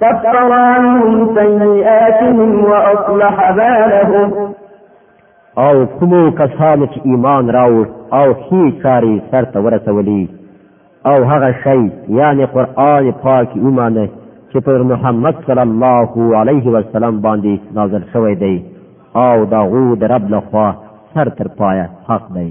كفر عنهم سيئاتهم وأصلح بالهم او کومو کسانو چې ایمان راوړ او ښې کارې سرته ورسولي او هغه شی یعنی قرآن پاک ایمانه چې پر محمد صلی الله علیه وسلم باندې نازل شوی دی او دا غو د رب لخوا سر تر پایه حق دی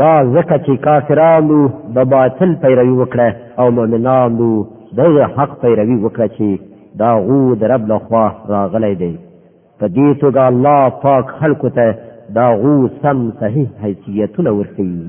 دا ځکه چې کافرانو د باطل پیروي وکړه او مؤمنانو د حق پیروي وکړه چې دا غو د رب له خوا راغلی دی په دې توګه الله پاک خلکو ته دا غو سم صحیح حیثیتونه ورکوي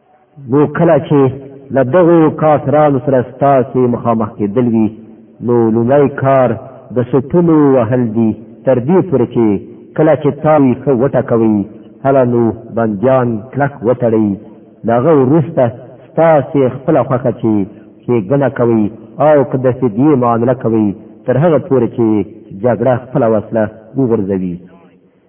نو کله چې له دغو کافرانو سره ستاسې مخامخ کېدل وي نو لومړی کار د سټونو وهل دي تر دې پورې چې کله چې تاسو ښه وټکوي هله نو بندیان کلک وتړئ د هغه وروسته ستاسې خپله خوښه چې ښېګڼه کوئ او که د فدیې معامله کوئ تر هغه پورې چې جګړه خپله وسله وغورځوي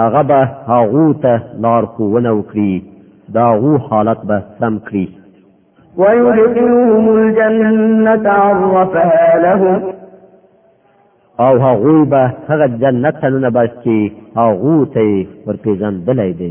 هغه به هغو ته لارښوونه وکړي د هغو حالت به سم کړي ويدخلهم الجنة عرفها لهم او هغوی به هغه جنت ته ننباسي هغو ته یې ورپېژندلی دی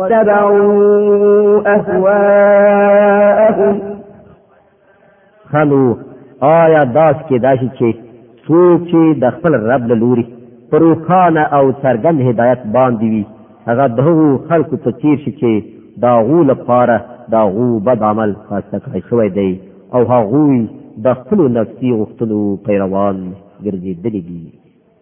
واتبعوا اهواءهم خلو آیا داس کې داسي چې څوک چې د خپل رب له لوري پر خانه او څرګند هدایت باندې وي هغه دغو خلکو ته تیر شي چې دا غو لپاره دا غو بد عمل خاصه کړی شوی دی او هغوی د خپل نفسي غوښتنو پیروان ګرځېدلي دي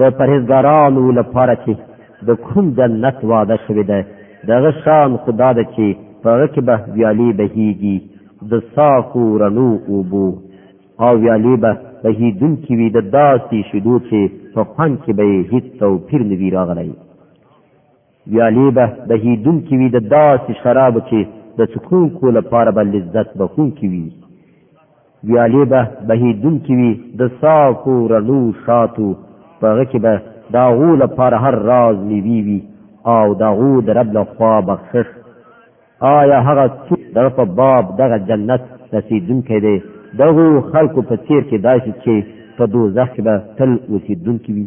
د پرهیزګارانو لپاره چې د کوم جنت وعده شوې ده د هغه شان خو دا ده چې په هغه کې به ویالې بهیږي د صافو رڼو اوبو او ویالې به بهیدونکي وي د داسې شیدو چې په خوند کې به یې هیڅ توپیر نه وي راغلی ویالې به بهیدونکې وي د داسې شرابو چې د څښونکو لپاره به لذت بخښونکې وي ویالې به بهیدونکې وي د صافو رڼو شاتو په هغه کې به د هغو لپاره هر راز میوې وي او د هغو د رب له خوا بخشش آیا هغه څوک دغه په باب دغه جنت رسیدونکی دی دغو خلکو په څیر کې داسې چې په دوزخ کې به تل اوسېدونکي وي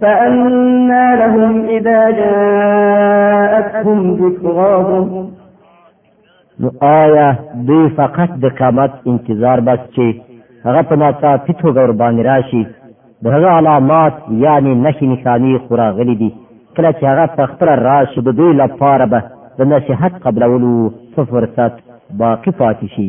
فأنا لهم إذا جاءتهم ذكراهم نو آیا دوی فقط د قامت انتظار بس چې هغه په ناڅاپي توګه ور باندې راشي د هغه علامات یعنی نښې نښانې خو راغلي دي کله چې هغه په خپله راشي د دوی لپاره به د نصیحت قبلولو څه فرصت باقي پاتې شي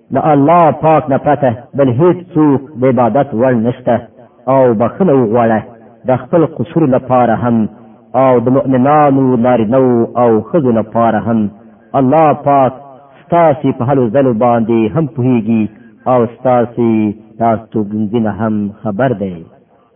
د الله پاک نه پرته بل هیڅ څوک د عبادت وړ نشته او بخنه وغواړه د خپل قصور لپاره هم او د مؤمنانو نارینو او خزو لپاره هم الله پاک ستاسو په هلو ځلو باندې هم پوهیږي او ستاسو تاسو ګنځنه هم خبر دی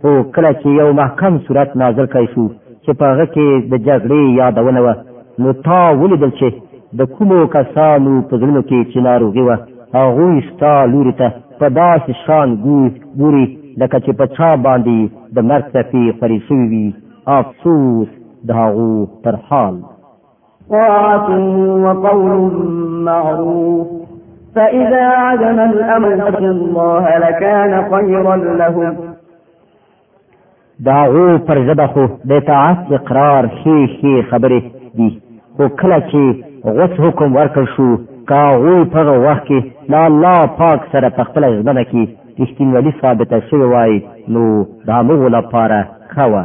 خو کله چې یو محکم صورت نازل کړی شو چې په هغه کې د جګړې یادونه وه نو تا ولیدل چې د کومو کسانو په زړونو کې چې ناروغي وه هغوی ستا لوري ته په داسې شان ګوري لکه چې په چا باندې د مرګ ټپې خورې شوي وي افسوس د هغو پر حال طاعة وقول معروف فإذا عزم الأمر الله لكان خيرا لهم داغو پر ژبه خو د اطاعت اقرار ښې ښې خبرې دي خو کله چې غوڅ حکم ورکړ شو که هغوی په هغه وخت کې له الله پاک سره په خپله ژمنه کې رښتینولي ثابته شوې وای نو د همغو لپاره ښه وه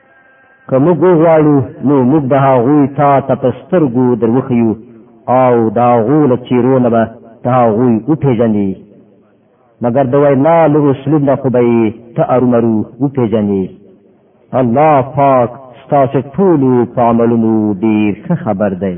که موږ وغواړو نو موږ به هغوی تا ته په سترګو دروښیو او د هغو له څیرو نه به ته هغوی وپېژنې مګر د وینا له اسلوب نه خو به یې ته ارومرو وپېژنې الله پاک ستاسو ټولو په عملونو ډیر ښه خبر دی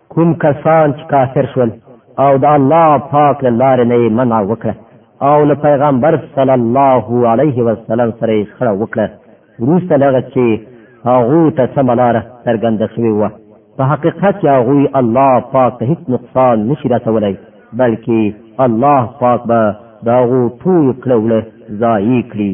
کوم کسان چې کافر شول او د الله پاک له لارې نه یې منع وکړه او له پیغمبر صلی الله علیه وسلم سره یې شخړه وکړه وروسته له هغه چې هغوی ته سمه لاره څرګنده شوې وه په حقیقت کې هغوی الله پاک ته هیڅ نقصان نشي رسولی بلکې الله پاک به د هغو ټولو کړه وړه ضایع کړي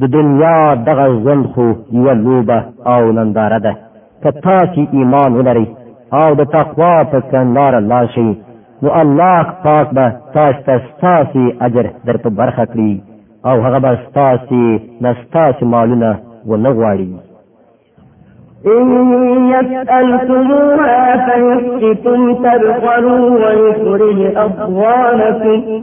د دنیا دغه ژوند خو یوه لوبه او ننداره ده که تاسو ایمان ولرئ او د تقوا په کنداره لاړ شئ نو الله پاک به تاسو ته ستاسو اجر در په برخه کړي او هغه به ستاسو نه ستاسو مالونه ونه غواړي إن يسألتموها فيحككم تبخلوا ويخرج أضغانكم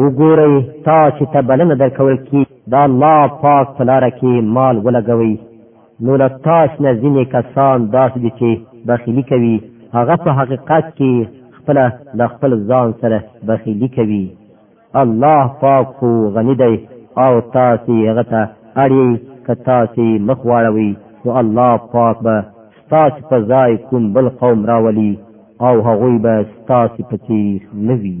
وګورئ تا چې ته بلنه درکول کی د الله پاک په لاره کې مال ولګوي نو له تاسو نه ځینې کسان داسې دي چې بخیلي کوي هغه په حقیقت کې خپله له خپل ځان سره بخیلي کوي الله پاک خو غني دی او تاسو هغه ته اړیئ که تاسو مخ واړوي نو الله پاک به ستاسو په ځای کوم بل قوم راولي او هغوی به ستاسو په تیریخ نه وي